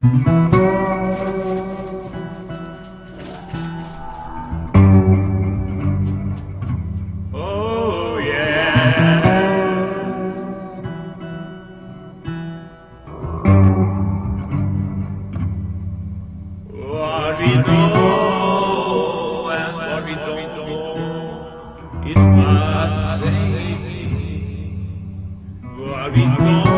Oh, yeah. What we know and what we don't, it must save. What we know.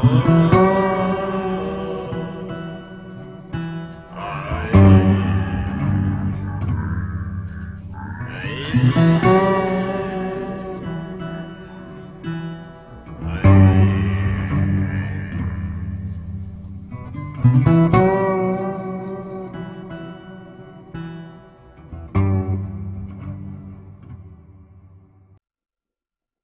啊，哎，哎。